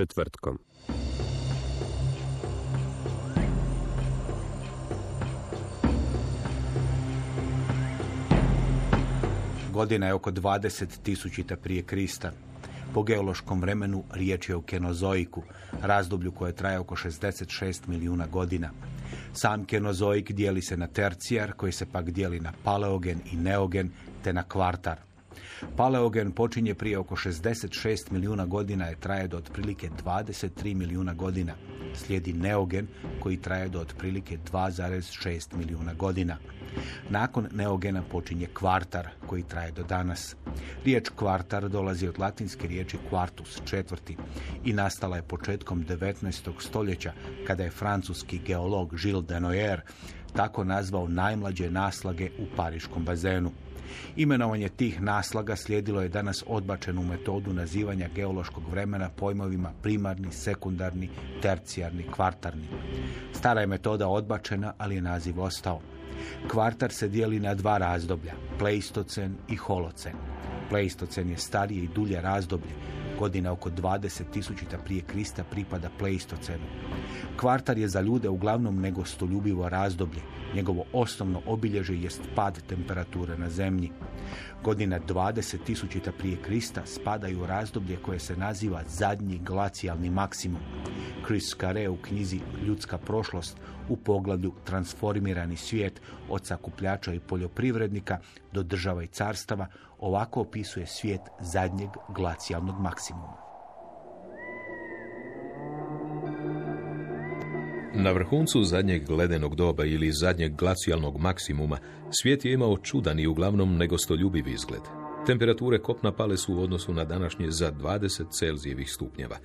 četvrtkom. Godina je oko 20 tisućita prije Krista. Po geološkom vremenu riječ je o kenozoiku, razdoblju koje traje oko 66 milijuna godina. Sam kenozoik dijeli se na tercijar, koji se pak dijeli na paleogen i neogen, te na kvartar. Paleogen počinje prije oko 66 milijuna godina i traje do otprilike 23 milijuna godina. Slijedi neogen koji traje do otprilike 2,6 milijuna godina. Nakon neogena počinje kvartar koji traje do danas. Riječ kvartar dolazi od latinske riječi quartus, četvrti, i nastala je početkom 19. stoljeća kada je francuski geolog Gilles Denoyer tako nazvao najmlađe naslage u Pariškom bazenu. Imenovanje tih naslaga slijedilo je danas odbačenu metodu nazivanja geološkog vremena pojmovima primarni, sekundarni, tercijarni, kvartarni. Stara je metoda odbačena, ali je naziv ostao. Kvartar se dijeli na dva razdoblja, pleistocen i holocen. Pleistocen je starije i dulje razdoblje, godina oko 20.000 prije Krista pripada pleistocenu. Kvartar je za ljude uglavnom negostoljubivo razdoblje. Njegovo osnovno obilježje jest pad temperature na zemlji. Godina 20.000 prije Krista spadaju u razdoblje koje se naziva zadnji glacijalni maksimum. Chris Carre u knjizi Ljudska prošlost u poglavlju Transformirani svijet od sakupljača i poljoprivrednika do država i carstava ovako opisuje svijet zadnjeg glacijalnog maksimuma. Na vrhuncu zadnjeg ledenog doba ili zadnjeg glacijalnog maksimuma svijet je imao čudan i uglavnom negostoljubiv izgled. Temperature kopna pale su u odnosu na današnje za 20 Celzijevih stupnjeva.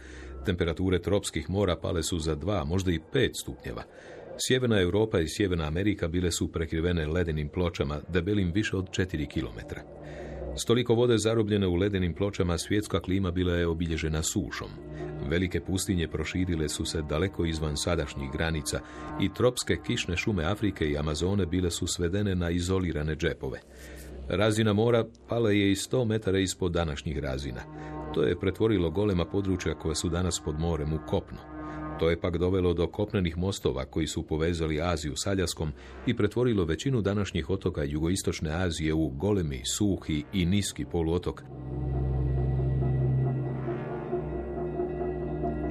Temperature tropskih mora pale su za 2, možda i 5 stupnjeva. Sjeverna Europa i Sjeverna Amerika bile su prekrivene ledenim pločama debelim više od 4 km. Stoliko vode zarobljene u ledenim pločama svjetska klima bila je obilježena sušom. Velike pustinje proširile su se daleko izvan sadašnjih granica i tropske kišne šume Afrike i Amazone bile su svedene na izolirane džepove. Razina mora pala je i 100 metara ispod današnjih razina. To je pretvorilo golema područja koja su danas pod morem u kopno. To je pak dovelo do kopnenih mostova koji su povezali Aziju s Aljaskom i pretvorilo većinu današnjih otoka jugoistočne Azije u golemi, suhi i niski poluotok.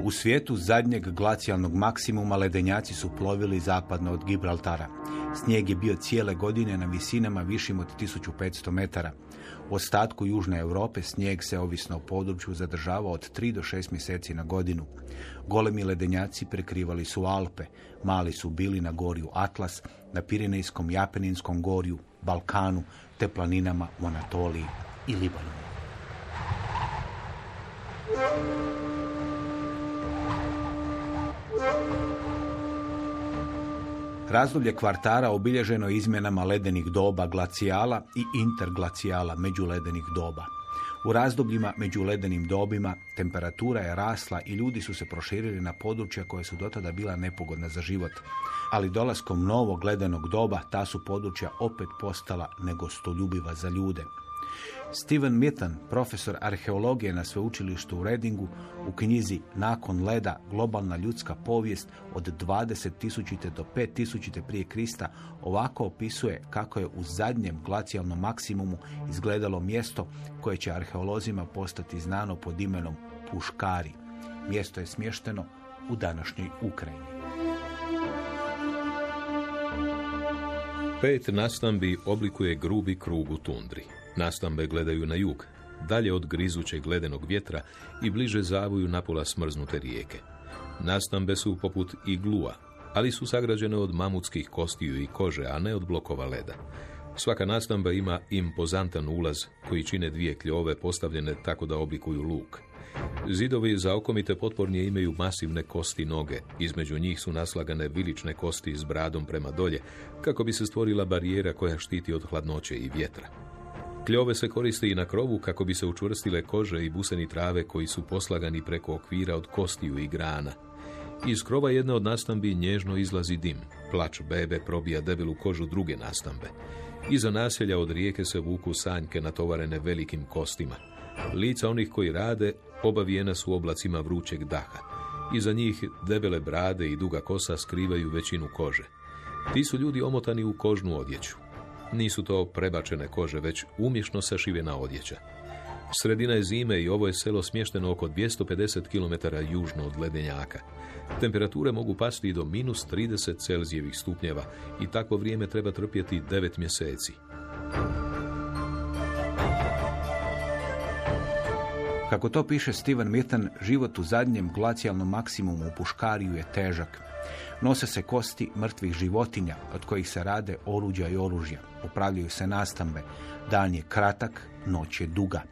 U svijetu zadnjeg glacijalnog maksimuma ledenjaci su plovili zapadno od Gibraltara. Snijeg je bio cijele godine na visinama višim od 1500 metara. U ostatku Južne Europe snijeg se ovisno o području zadržavao od 3 do 6 mjeseci na godinu. Golemi ledenjaci prekrivali su Alpe, mali su bili na gorju Atlas, na Pirinejskom Japeninskom gorju, Balkanu, te planinama u Anatoliji i Libanonu. Razdoblje kvartara obilježeno izmjenama ledenih doba glacijala i interglacijala međuledenih doba. U razdobljima među ledenim dobima temperatura je rasla i ljudi su se proširili na područja koje su dotada bila nepogodna za život. Ali dolaskom novog ledenog doba ta su područja opet postala negostoljubiva za ljude. Steven Mitton, profesor arheologije na sveučilištu u Redingu, u knjizi Nakon leda, globalna ljudska povijest od 20.000. do 5.000. prije Krista, ovako opisuje kako je u zadnjem glacijalnom maksimumu izgledalo mjesto koje će arheolozima postati znano pod imenom Puškari. Mjesto je smješteno u današnjoj Ukrajini. Pet nastambi oblikuje grubi krug u tundri. Nastambe gledaju na jug, dalje od grizućeg ledenog vjetra i bliže zavuju napola smrznute rijeke. Nastambe su poput iglua, ali su sagrađene od mamutskih kostiju i kože, a ne od blokova leda. Svaka nastamba ima impozantan ulaz koji čine dvije kljove postavljene tako da oblikuju luk. Zidovi za okomite potpornije imaju masivne kosti noge. Između njih su naslagane vilične kosti s bradom prema dolje, kako bi se stvorila barijera koja štiti od hladnoće i vjetra. Kljove se koriste i na krovu kako bi se učvrstile kože i buseni trave koji su poslagani preko okvira od kostiju i grana. Iz krova jedne od nastambi nježno izlazi dim. Plač bebe probija debelu kožu druge nastambe. Iza naselja od rijeke se vuku sanjke natovarene velikim kostima. Lica onih koji rade obavijena su oblacima vrućeg daha. Iza njih debele brade i duga kosa skrivaju većinu kože. Ti su ljudi omotani u kožnu odjeću. Nisu to prebačene kože, već umješno sašivena odjeća. Sredina je zime i ovo je selo smješteno oko 250 km južno od ledenjaka. Temperature mogu pasti do minus 30 Celzijevih stupnjeva i takvo vrijeme treba trpjeti 9 mjeseci. Kako to piše Steven Mitton, život u zadnjem glacijalnom maksimumu u Puškariju je težak. Nose se kosti mrtvih životinja od kojih se rade oruđa i oružja. Upravljaju se nastambe. Dan je kratak, noć je duga.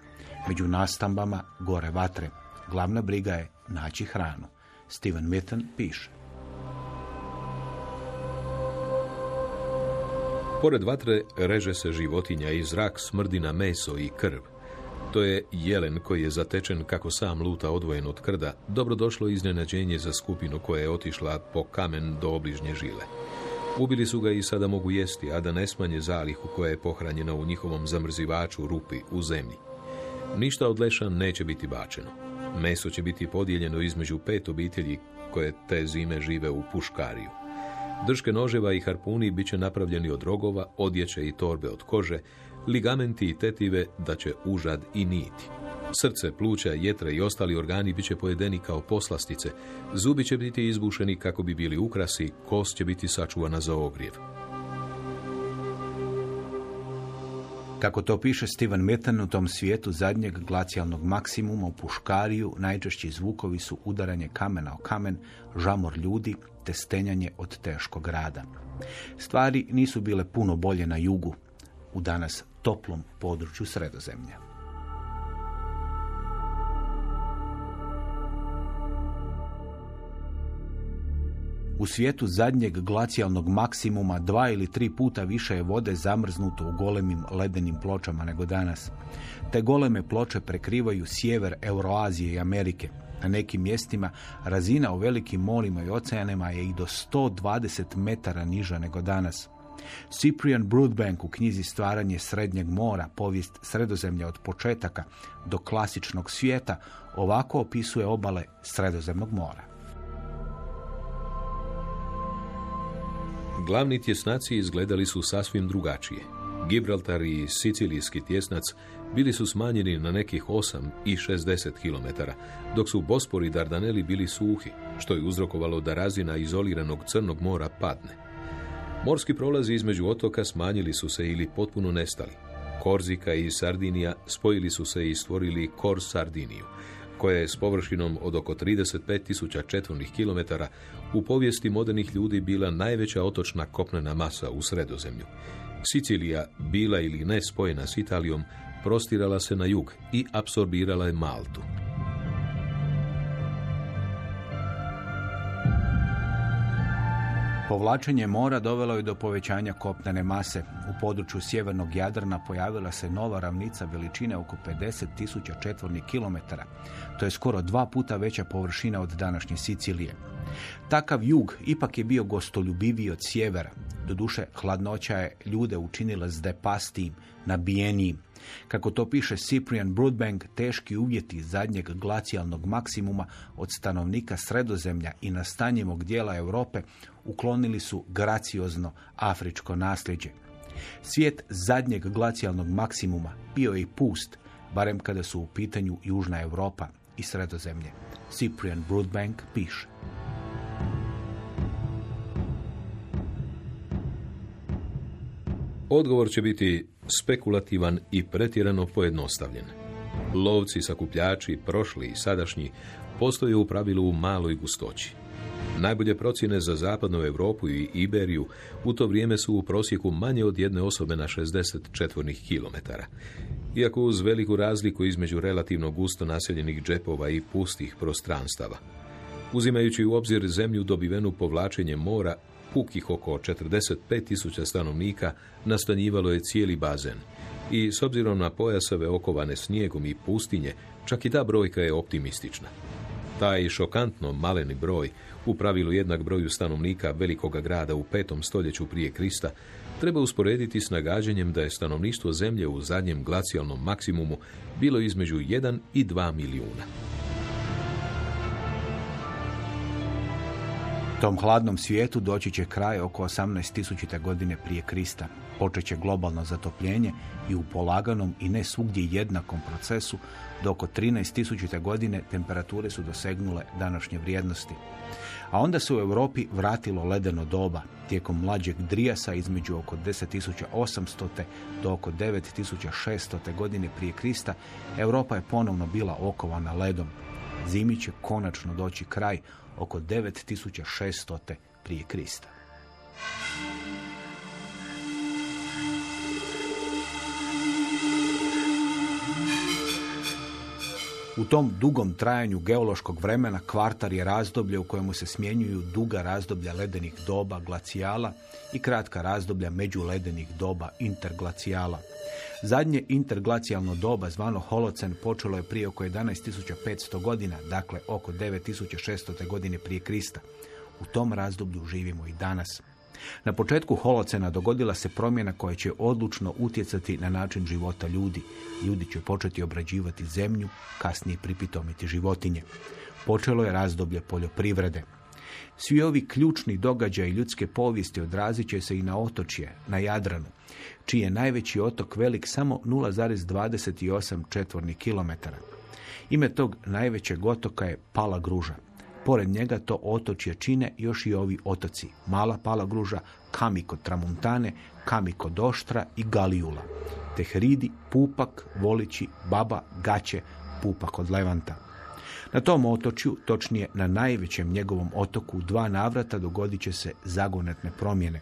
Među nastambama gore vatre. Glavna briga je naći hranu. Steven Mitton piše. Pored vatre reže se životinja i zrak smrdi na meso i krv. To je jelen koji je zatečen kako sam luta odvojen od krda, dobro došlo iznenađenje za skupinu koja je otišla po kamen do obližnje žile. Ubili su ga i sada mogu jesti, a da ne smanje zalihu koja je pohranjena u njihovom zamrzivaču rupi u zemlji. Ništa od leša neće biti bačeno. Meso će biti podijeljeno između pet obitelji koje te zime žive u puškariju. Drške noževa i harpuni bit će napravljeni od rogova, odjeće i torbe od kože, ligamenti i tetive da će užad i niti. Srce, pluća, jetra i ostali organi bit će pojedeni kao poslastice, zubi će biti izbušeni kako bi bili ukrasi, kost će biti sačuvana za ogrjev. Kako to piše Steven Mitton, u tom svijetu zadnjeg glacijalnog maksimuma u Puškariju najčešći zvukovi su udaranje kamena o kamen, žamor ljudi te stenjanje od teškog rada. Stvari nisu bile puno bolje na jugu, u danas toplom području sredozemlja. U svijetu zadnjeg glacijalnog maksimuma dva ili tri puta više je vode zamrznuto u golemim ledenim pločama nego danas. Te goleme ploče prekrivaju sjever Euroazije i Amerike. Na nekim mjestima razina u velikim morima i oceanima je i do 120 metara niža nego danas. Cyprian Broodbank u knjizi Stvaranje srednjeg mora, povijest sredozemlja od početaka do klasičnog svijeta, ovako opisuje obale sredozemnog mora. Glavni tjesnaci izgledali su sasvim drugačije. Gibraltar i sicilijski tjesnac bili su smanjeni na nekih 8 i 60 km, dok su Bospor i Dardaneli bili suhi, što je uzrokovalo da razina izoliranog Crnog mora padne. Morski prolazi između otoka smanjili su se ili potpuno nestali. Korzika i Sardinija spojili su se i stvorili Kor Sardiniju, koja je s površinom od oko 35.000 četvornih kilometara u povijesti modernih ljudi bila najveća otočna kopnena masa u sredozemlju. Sicilija, bila ili ne spojena s Italijom, prostirala se na jug i apsorbirala je Maltu. Povlačenje mora dovelo je do povećanja kopnene mase. U području sjevernog Jadrana pojavila se nova ravnica veličine oko 50.000 četvornih kilometara. To je skoro dva puta veća površina od današnje Sicilije. Takav jug ipak je bio gostoljubiviji od sjevera. Doduše, hladnoća je ljude učinila zdepastijim, nabijenijim. Kako to piše Cyprian Broodbank, teški uvjeti zadnjeg glacijalnog maksimuma od stanovnika sredozemlja i nastanjivog dijela Europe uklonili su graciozno afričko nasljeđe. Svijet zadnjeg glacijalnog maksimuma bio je i pust, barem kada su u pitanju Južna Europa i sredozemlje. Cyprian Broodbank piše. Odgovor će biti spekulativan i pretjerano pojednostavljen. Lovci, sakupljači, prošli i sadašnji, postoje u pravilu u maloj gustoći. Najbolje procjene za zapadnu Europu i Iberiju u to vrijeme su u prosjeku manje od jedne osobe na 60 četvornih kilometara. Iako uz veliku razliku između relativno gusto naseljenih džepova i pustih prostranstava. Uzimajući u obzir zemlju dobivenu povlačenjem mora, pukih oko 45.000 stanovnika nastanjivalo je cijeli bazen i s obzirom na pojasove okovane snijegom i pustinje, čak i ta brojka je optimistična. Taj šokantno maleni broj u pravilu jednak broju stanovnika velikoga grada u petom stoljeću prije Krista, treba usporediti s nagađanjem da je stanovništvo zemlje u zadnjem glacijalnom maksimumu bilo između 1 i 2 milijuna. Tom hladnom svijetu doći će kraj oko 18.000. godine prije Krista. Počeće globalno zatopljenje i u polaganom i ne svugdje jednakom procesu do oko 13.000. godine temperature su dosegnule današnje vrijednosti. A onda se u Europi vratilo ledeno doba. Tijekom mlađeg Drijasa između oko 10.800. do oko 9.600. godine prije Krista Europa je ponovno bila okovana ledom. Zimi će konačno doći kraj oko 9600. prije Krista. U tom dugom trajanju geološkog vremena kvartar je razdoblje u kojemu se smjenjuju duga razdoblja ledenih doba glacijala i kratka razdoblja međuledenih doba interglacijala. Zadnje interglacijalno doba zvano Holocen počelo je prije oko 11.500 godina, dakle oko 9.600. godine prije Krista. U tom razdoblju živimo i danas. Na početku holocena dogodila se promjena koja će odlučno utjecati na način života ljudi. Ljudi će početi obrađivati zemlju, kasnije pripitomiti životinje. Počelo je razdoblje poljoprivrede. Svi ovi ključni događaji ljudske povijesti odrazit će se i na otočje, na Jadranu, čiji je najveći otok velik samo 0,28 četvornih kilometara. Ime tog najvećeg otoka je Pala Gruža. Pored njega to otočje čine još i ovi otoci. Mala Palagruža, Kamiko Tramuntane, Kamiko Doštra i Galijula. Tehridi, Pupak, Volići, Baba, Gaće, Pupak od Levanta. Na tom otočju, točnije na najvećem njegovom otoku, dva navrata dogodit će se zagonetne promjene.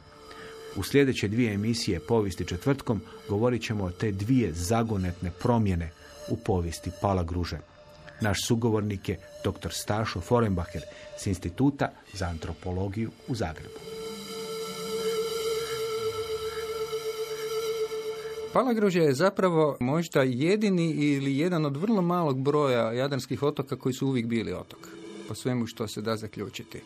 U sljedeće dvije emisije Povijesti četvrtkom govorit ćemo o te dvije zagonetne promjene u povijesti Palagruže. Naš sugovornik je dr. Stašo Forenbacher s Instituta za antropologiju u Zagrebu. Palagružje je zapravo možda jedini ili jedan od vrlo malog broja jadranskih otoka koji su uvijek bili otok, po svemu što se da zaključiti.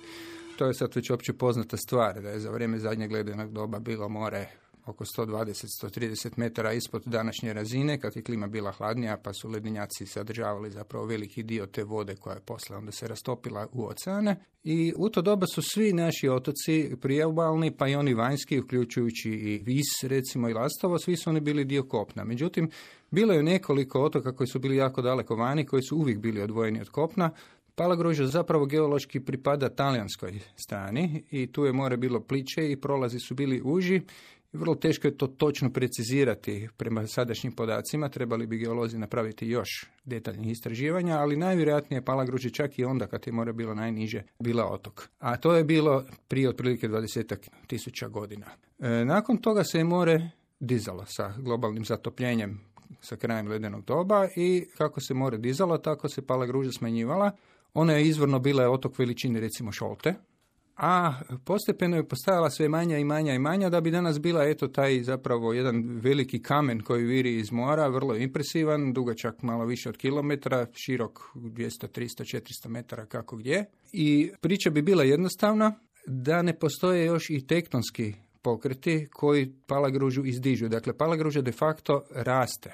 To je sad već opće poznata stvar, da je za vrijeme zadnjeg ledenog doba bilo more oko 120-130 metara ispod današnje razine, kad je klima bila hladnija, pa su ledinjaci sadržavali zapravo veliki dio te vode koja je posle onda se rastopila u oceane. I u to doba su svi naši otoci prijeobalni, pa i oni vanjski, uključujući i Vis, recimo i Lastovo, svi su oni bili dio kopna. Međutim, bilo je nekoliko otoka koji su bili jako daleko vani, koji su uvijek bili odvojeni od kopna, Palagruža zapravo geološki pripada talijanskoj strani i tu je more bilo pliče i prolazi su bili uži vrlo teško je to točno precizirati prema sadašnjim podacima, trebali bi geolozi napraviti još detaljnih istraživanja, ali najvjerojatnije je Palagruži čak i onda kad je more bilo najniže bila otok. A to je bilo prije otprilike 20 tisuća godina. E, nakon toga se je more dizalo sa globalnim zatopljenjem sa krajem ledenog doba i kako se more dizalo, tako se Palagruža smanjivala. Ona je izvorno bila otok veličine recimo Šolte, a postepeno je postajala sve manja i manja i manja da bi danas bila eto taj zapravo jedan veliki kamen koji viri iz mora, vrlo impresivan, dugačak malo više od kilometra, širok 200, 300, 400 metara kako gdje. I priča bi bila jednostavna da ne postoje još i tektonski pokreti koji palagružu izdižu. Dakle, palagruža de facto raste,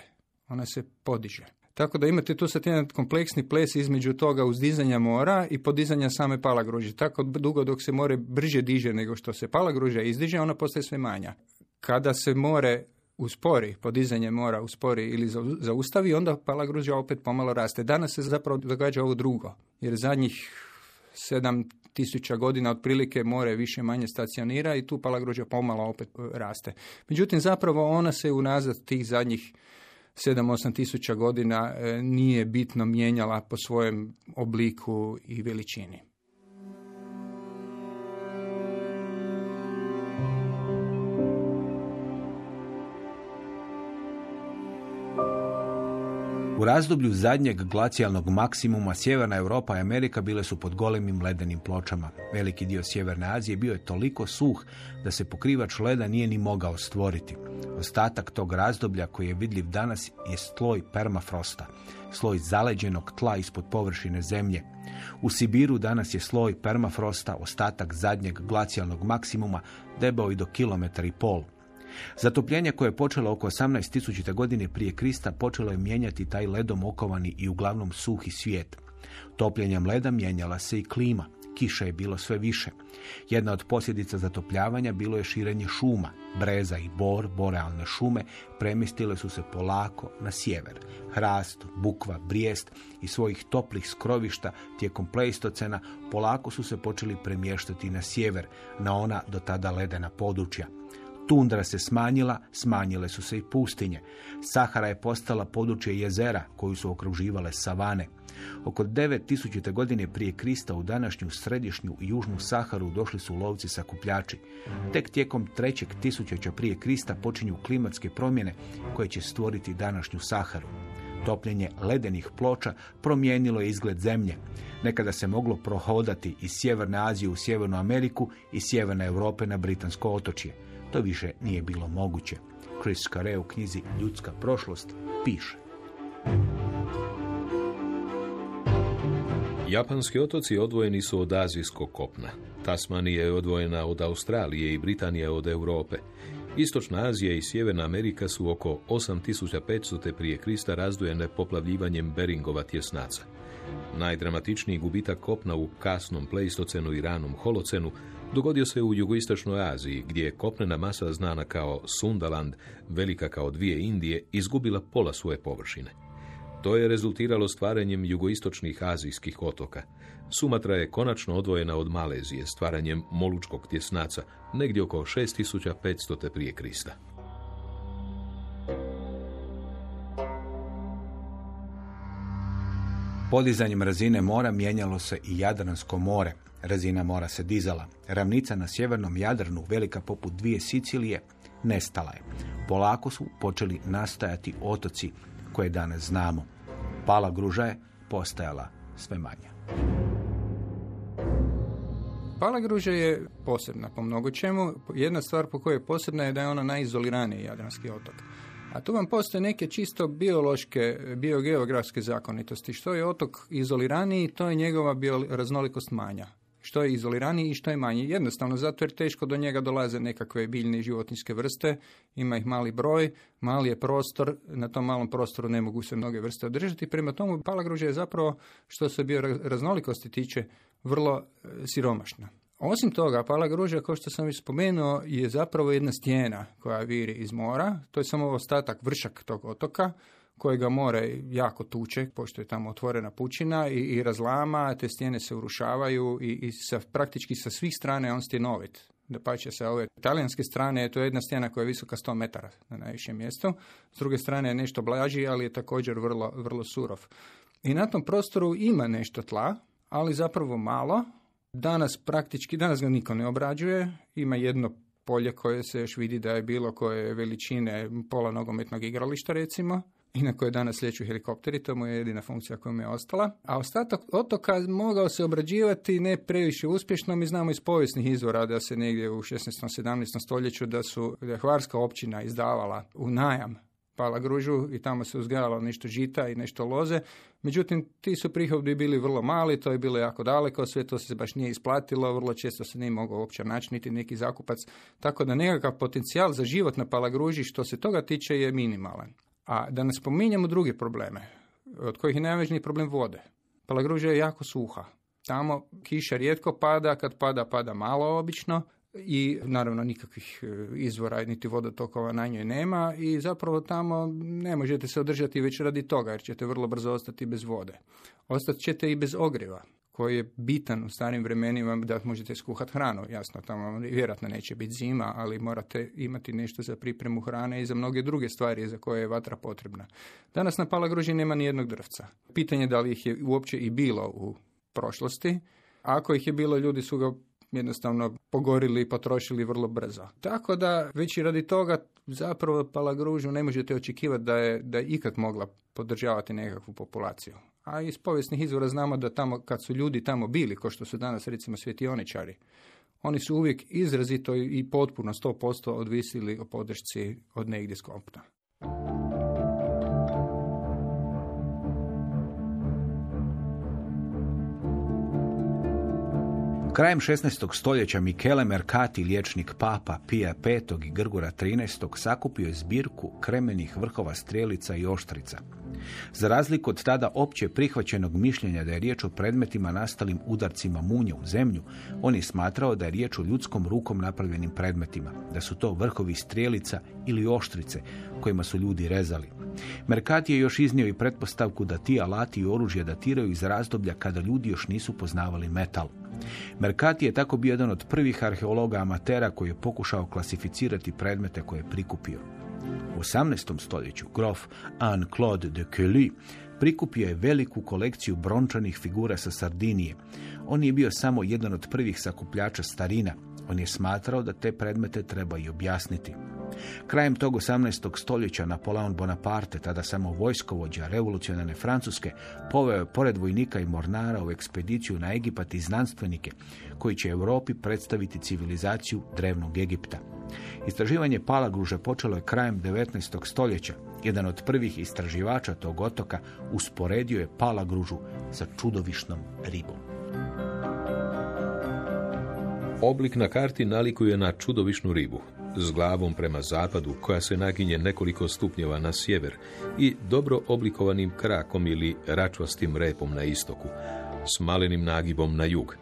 ona se podiže. Tako da imate tu sad jedan kompleksni ples između toga uzdizanja mora i podizanja same palagruže. Tako dugo dok se more brže diže nego što se palagruža izdiže, ona postaje sve manja. Kada se more uspori, podizanje mora uspori ili zaustavi, onda palagruža opet pomalo raste. Danas se zapravo događa ovo drugo, jer zadnjih sedam tisuća godina otprilike more više manje stacionira i tu palagruža pomalo opet raste. Međutim, zapravo ona se unazad tih zadnjih 7-8 tisuća godina e, nije bitno mijenjala po svojem obliku i veličini. U razdoblju zadnjeg glacijalnog maksimuma Sjeverna Europa i Amerika bile su pod golemim ledenim pločama. Veliki dio Sjeverne Azije bio je toliko suh da se pokrivač leda nije ni mogao stvoriti. Ostatak tog razdoblja koji je vidljiv danas je sloj permafrosta, sloj zaleđenog tla ispod površine zemlje. U Sibiru danas je sloj permafrosta, ostatak zadnjeg glacijalnog maksimuma, debao i do kilometar i pol. Zatopljenje koje je počelo oko 18.000. godine prije Krista počelo je mijenjati taj ledom okovani i uglavnom suhi svijet. Topljenjem leda mijenjala se i klima. Kiša je bilo sve više. Jedna od posljedica zatopljavanja bilo je širenje šuma. Breza i bor, borealne šume, premjestile su se polako na sjever. Hrast, bukva, brijest i svojih toplih skrovišta tijekom pleistocena polako su se počeli premještati na sjever, na ona do tada ledena područja. Tundra se smanjila, smanjile su se i pustinje. Sahara je postala područje jezera koju su okruživale savane. Oko 9000. godine prije Krista u današnju središnju i južnu Saharu došli su lovci sakupljači. Tek tijekom trećeg tisućeća prije Krista počinju klimatske promjene koje će stvoriti današnju Saharu. Topljenje ledenih ploča promijenilo je izgled zemlje. Nekada se moglo prohodati iz Sjeverne Azije u Sjevernu Ameriku i Sjeverne Europe na Britansko otočje. To više nije bilo moguće. Chris Carey u knjizi Ljudska prošlost piše. Japanski otoci odvojeni su od azijskog kopna. Tasmanija je odvojena od Australije i Britanije od Europe. Istočna Azija i Sjeverna Amerika su oko 8500. prije Krista razdvojene poplavljivanjem Beringova tjesnaca. Najdramatičniji gubitak kopna u kasnom pleistocenu i ranom holocenu dogodio se u jugoistočnoj Aziji, gdje je kopnena masa znana kao Sundaland, velika kao dvije Indije, izgubila pola svoje površine. To je rezultiralo stvaranjem jugoistočnih azijskih otoka. Sumatra je konačno odvojena od Malezije stvaranjem Molučkog tjesnaca, negdje oko 6500. prije Krista. Podizanjem razine mora mijenjalo se i Jadransko more. Razina mora se dizala. Ravnica na sjevernom Jadranu, velika poput dvije Sicilije, nestala je. Polako su počeli nastajati otoci koje danas znamo. Pala gruža je postajala sve manja. Pala gruža je posebna po mnogo čemu. Jedna stvar po kojoj je posebna je da je ona najizoliraniji jadranski otok. A tu vam postoje neke čisto biološke, biogeografske zakonitosti. Što je otok izoliraniji, to je njegova bioraznolikost manja. Što je izoliraniji i što je manji. Jednostavno, zato jer teško do njega dolaze nekakve biljne i životinske vrste, ima ih mali broj, mali je prostor, na tom malom prostoru ne mogu se mnoge vrste održati. Prema tomu, palagruža je zapravo, što se bioraznolikosti tiče, vrlo e, siromašna. Osim toga, Pala Gruža, kao što sam već spomenuo, je zapravo jedna stijena koja viri iz mora. To je samo ostatak, vršak tog otoka kojega more jako tuče, pošto je tamo otvorena pučina i, i razlama, te stijene se urušavaju i, i sa, praktički sa svih strane on stjenovit. Da pače sa ove talijanske strane, to je jedna stijena koja je visoka 100 metara na najvišem mjestu. S druge strane je nešto blaži, ali je također vrlo, vrlo surov. I na tom prostoru ima nešto tla, ali zapravo malo, Danas praktički, danas ga niko ne obrađuje, ima jedno polje koje se još vidi da je bilo koje veličine pola nogometnog igrališta recimo i na koje danas lijeću helikopteri, to mu je jedina funkcija koja mu je ostala. A ostatak otoka mogao se obrađivati ne previše uspješno, mi znamo iz povijesnih izvora da se negdje u 16. 17. stoljeću da su da Hvarska općina izdavala u najam Palagružu i tamo se uzgajalo nešto žita i nešto loze. Međutim, ti su prihodi bili vrlo mali, to je bilo jako daleko, sve to se baš nije isplatilo, vrlo često se nije mogao uopće naći niti neki zakupac, tako da nekakav potencijal za život na Palagruži što se toga tiče je minimalan. A da ne spominjemo druge probleme, od kojih je najvažniji problem vode. Palagruža je jako suha. Tamo kiša rijetko pada, kad pada, pada malo obično, i naravno nikakvih e, izvora niti vodotokova na njoj nema i zapravo tamo ne možete se održati već radi toga jer ćete vrlo brzo ostati bez vode. Ostat ćete i bez ogriva koji je bitan u starim vremenima da možete skuhati hranu. Jasno, tamo vjerojatno neće biti zima, ali morate imati nešto za pripremu hrane i za mnoge druge stvari za koje je vatra potrebna. Danas na Palagruži nema ni jednog drvca. Pitanje da li ih je uopće i bilo u prošlosti. Ako ih je bilo, ljudi su ga jednostavno pogorili i potrošili vrlo brzo. Tako da već i radi toga zapravo Palagružu ne možete očekivati da je, da je ikad mogla podržavati nekakvu populaciju. A iz povijesnih izvora znamo da tamo, kad su ljudi tamo bili, kao što su danas recimo svetioničari, oni su uvijek izrazito i potpuno 100% odvisili o podršci od negdje skopna. Krajem 16. stoljeća Michele Mercati, liječnik papa Pija V i Grgura XIII. sakupio je zbirku kremenih vrhova strelica i oštrica. Za razliku od tada opće prihvaćenog mišljenja da je riječ o predmetima nastalim udarcima munje u zemlju, on je smatrao da je riječ o ljudskom rukom napravljenim predmetima, da su to vrhovi strelica ili oštrice kojima su ljudi rezali. Mercati je još iznio i pretpostavku da ti alati i oružje datiraju iz razdoblja kada ljudi još nisu poznavali metal. Mercati je tako bio jedan od prvih arheologa amatera koji je pokušao klasificirati predmete koje je prikupio. U 18. stoljeću grof Anne-Claude de Kelly prikupio je veliku kolekciju brončanih figura sa Sardinije. On je bio samo jedan od prvih sakupljača starina. On je smatrao da te predmete treba i objasniti. Krajem tog 18. stoljeća Napoleon Bonaparte, tada samo vojskovođa revolucionarne Francuske, poveo je pored vojnika i mornara u ekspediciju na Egipat i znanstvenike, koji će Europi predstaviti civilizaciju drevnog Egipta. Istraživanje Palagruže počelo je krajem 19. stoljeća. Jedan od prvih istraživača tog otoka usporedio je Palagružu sa čudovišnom ribom. Oblik na karti nalikuje na čudovišnu ribu, s glavom prema zapadu koja se naginje nekoliko stupnjeva na sjever i dobro oblikovanim krakom ili račvastim repom na istoku, s malenim nagibom na jug.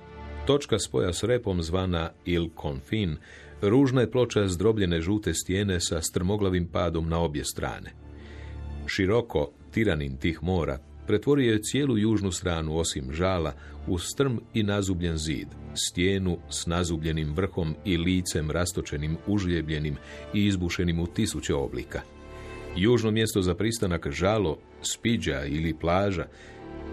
Točka spoja s repom zvana Il Confin, ružna je ploča zdrobljene žute stijene sa strmoglavim padom na obje strane. Široko, tiranin tih mora, pretvorio je cijelu južnu stranu, osim žala, u strm i nazubljen zid, stijenu s nazubljenim vrhom i licem rastočenim, užljebljenim i izbušenim u tisuće oblika. Južno mjesto za pristanak žalo, spiđa ili plaža,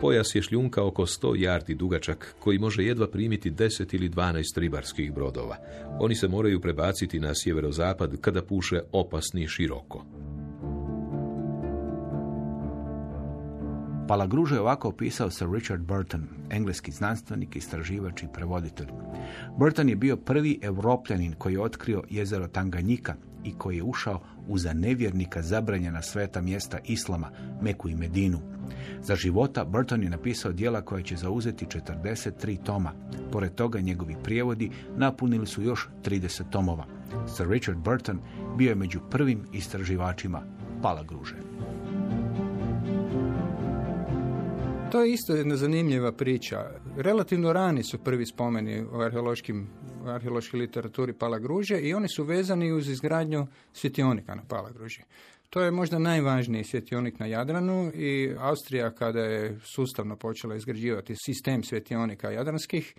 pojas je šljunka oko 100 jardi dugačak koji može jedva primiti 10 ili 12 ribarskih brodova. Oni se moraju prebaciti na sjeverozapad kada puše opasni široko. Palagruža je ovako opisao Sir Richard Burton, engleski znanstvenik, istraživač i prevoditelj. Burton je bio prvi evropljanin koji je otkrio jezero Tanganjika i koji je ušao u za nevjernika zabranjena sveta mjesta Islama, Meku i Medinu. Za života Burton je napisao dijela koja će zauzeti 43 toma. Pored toga njegovi prijevodi napunili su još 30 tomova. Sir Richard Burton bio je među prvim istraživačima Palagruže. To je isto jedna zanimljiva priča. Relativno rani su prvi spomeni u arheološkim arheološkoj literaturi Palagruže i oni su vezani uz izgradnju svjetionika na Palagruži. To je možda najvažniji svjetionik na Jadranu i Austrija kada je sustavno počela izgrađivati sistem svjetionika jadranskih,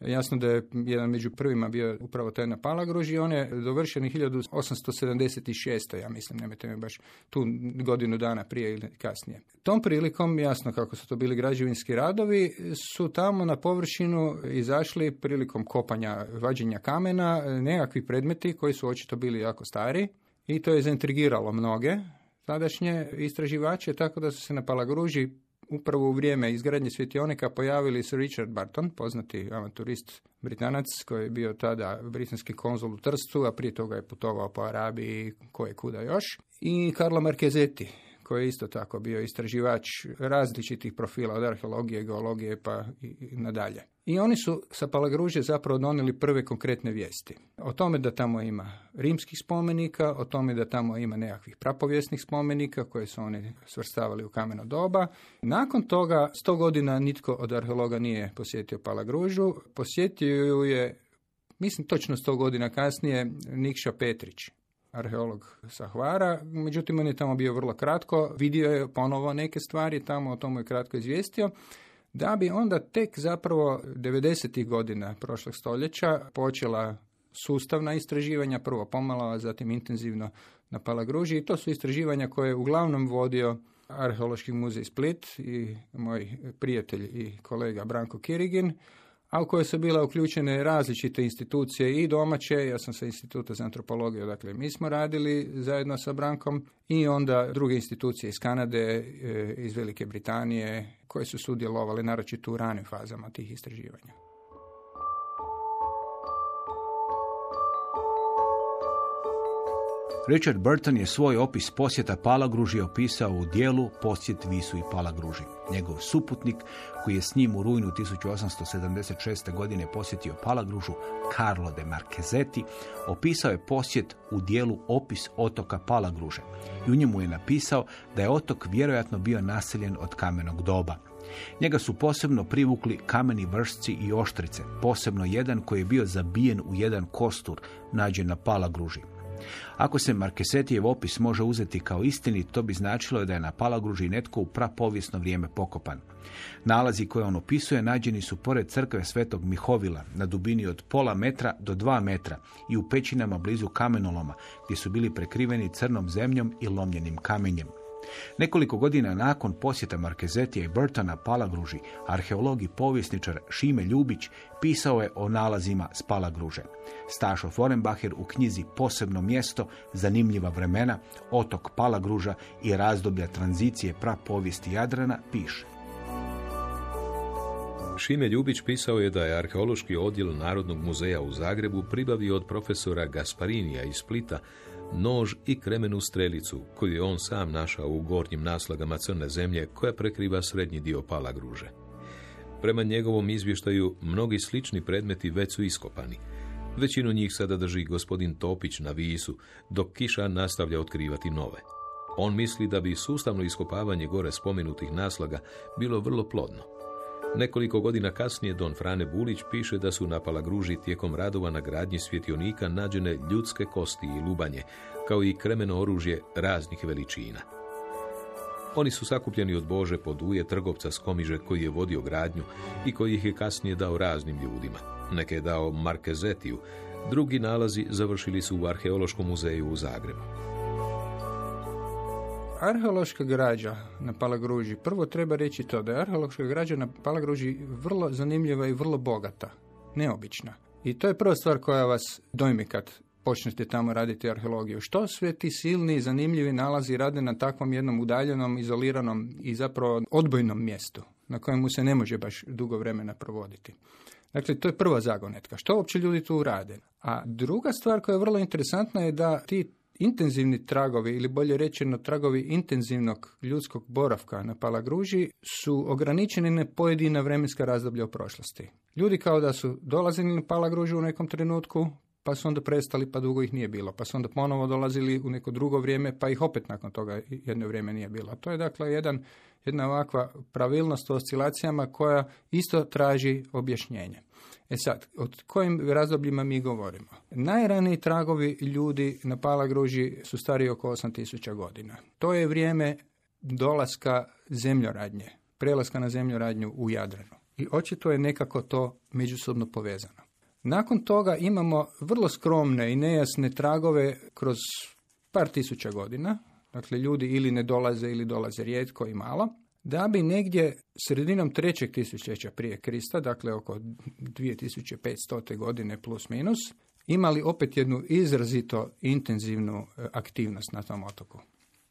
Jasno da je jedan među prvima bio upravo taj na Palagruži. On je dovršen 1876. ja mislim, nemojte mi baš tu godinu dana prije ili kasnije. Tom prilikom, jasno kako su to bili građevinski radovi, su tamo na površinu izašli prilikom kopanja, vađenja kamena, nekakvi predmeti koji su očito bili jako stari i to je zaintrigiralo mnoge tadašnje istraživače, tako da su se na Palagruži upravo u vrijeme izgradnje svjetionika pojavili se Richard Barton, poznati avanturist Britanac koji je bio tada britanski konzul u Trstu, a prije toga je putovao po Arabiji koje kuda još, i Carlo Marchesetti, koji je isto tako bio istraživač različitih profila od arheologije, geologije pa i nadalje. I oni su sa Palagruže zapravo donijeli prve konkretne vijesti. O tome da tamo ima rimskih spomenika, o tome da tamo ima nekakvih prapovjesnih spomenika koje su oni svrstavali u kameno doba. Nakon toga, sto godina nitko od arheologa nije posjetio Palagružu. Posjetio ju je, mislim točno sto godina kasnije, Nikša Petrić, arheolog sa Hvara, međutim on je tamo bio vrlo kratko, vidio je ponovo neke stvari, tamo o tomu je kratko izvijestio, da bi onda tek zapravo 90. godina prošlog stoljeća počela sustavna istraživanja, prvo pomalo, a zatim intenzivno na Palagruži i to su istraživanja koje je uglavnom vodio Arheološki muzej Split i moj prijatelj i kolega Branko Kirigin, a u kojoj su bile uključene različite institucije i domaće, ja sam sa instituta za antropologiju, dakle mi smo radili zajedno sa Brankom i onda druge institucije iz Kanade, e, iz Velike Britanije, koje su sudjelovali naročito u ranim fazama tih istraživanja. Richard Burton je svoj opis posjeta Palagruži opisao u dijelu Posjet Visu i Palagruži. Njegov suputnik, koji je s njim u rujnu 1876. godine posjetio Palagružu, Carlo de Marquezetti, opisao je posjet u dijelu Opis otoka Palagruže i u njemu je napisao da je otok vjerojatno bio naseljen od kamenog doba. Njega su posebno privukli kameni vršci i oštrice, posebno jedan koji je bio zabijen u jedan kostur nađen na Palagruži. Ako se Markesetijev opis može uzeti kao istini, to bi značilo da je na Palagruži netko u prapovijesno vrijeme pokopan. Nalazi koje on opisuje nađeni su pored crkve Svetog Mihovila na dubini od pola metra do dva metra i u pećinama blizu kamenoloma gdje su bili prekriveni crnom zemljom i lomljenim kamenjem. Nekoliko godina nakon posjeta Markezetija i Burtona Palagruži, arheolog i povjesničar Šime Ljubić pisao je o nalazima s Palagruže. Stašo Forenbacher u knjizi Posebno mjesto, zanimljiva vremena, otok Palagruža i razdoblja tranzicije prapovijesti Jadrana piše. Šime Ljubić pisao je da je arheološki odjel Narodnog muzeja u Zagrebu pribavio od profesora Gasparinija iz Splita nož i kremenu strelicu koju je on sam našao u gornjim naslagama crne zemlje koja prekriva srednji dio Palagruže. Prema njegovom izvještaju, mnogi slični predmeti već su iskopani. Većinu njih sada drži gospodin Topić na Visu, dok Kiša nastavlja otkrivati nove. On misli da bi sustavno iskopavanje gore spomenutih naslaga bilo vrlo plodno. Nekoliko godina kasnije Don Frane Bulić piše da su na Palagruži tijekom radova na gradnji svjetionika nađene ljudske kosti i lubanje, kao i kremeno oružje raznih veličina. Oni su sakupljeni od Bože poduje trgovca s Komiže koji je vodio gradnju i koji ih je kasnije dao raznim ljudima. Neke je dao Markezetiju, drugi nalazi završili su u Arheološkom muzeju u Zagrebu. Arheološka građa na Palagruži, prvo treba reći to da je arheološka građa na Palagruži vrlo zanimljiva i vrlo bogata, neobična. I to je prva stvar koja vas dojmi kad počnete tamo raditi arheologiju. Što sve ti silni, zanimljivi nalazi rade na takvom jednom udaljenom, izoliranom i zapravo odbojnom mjestu na kojemu se ne može baš dugo vremena provoditi. Dakle, to je prva zagonetka. Što uopće ljudi tu rade? A druga stvar koja je vrlo interesantna je da ti intenzivni tragovi ili bolje rečeno tragovi intenzivnog ljudskog boravka na Palagruži su ograničeni na pojedina vremenska razdoblja u prošlosti. Ljudi kao da su dolazili na Palagružu u nekom trenutku, pa su onda prestali, pa dugo ih nije bilo. Pa su onda ponovo dolazili u neko drugo vrijeme, pa ih opet nakon toga jedno vrijeme nije bilo. To je dakle jedan, jedna ovakva pravilnost u oscilacijama koja isto traži objašnjenje. E sad, o kojim razdobljima mi govorimo? Najraniji tragovi ljudi na Palagruži su stari oko 8000 godina. To je vrijeme dolaska zemljoradnje, prelaska na zemljoradnju u Jadranu. I očito je nekako to međusobno povezano. Nakon toga imamo vrlo skromne i nejasne tragove kroz par tisuća godina. Dakle, ljudi ili ne dolaze ili dolaze rijetko i malo da bi negdje sredinom trećeg tisućeća prije Krista, dakle oko 2500. godine plus minus, imali opet jednu izrazito intenzivnu e, aktivnost na tom otoku.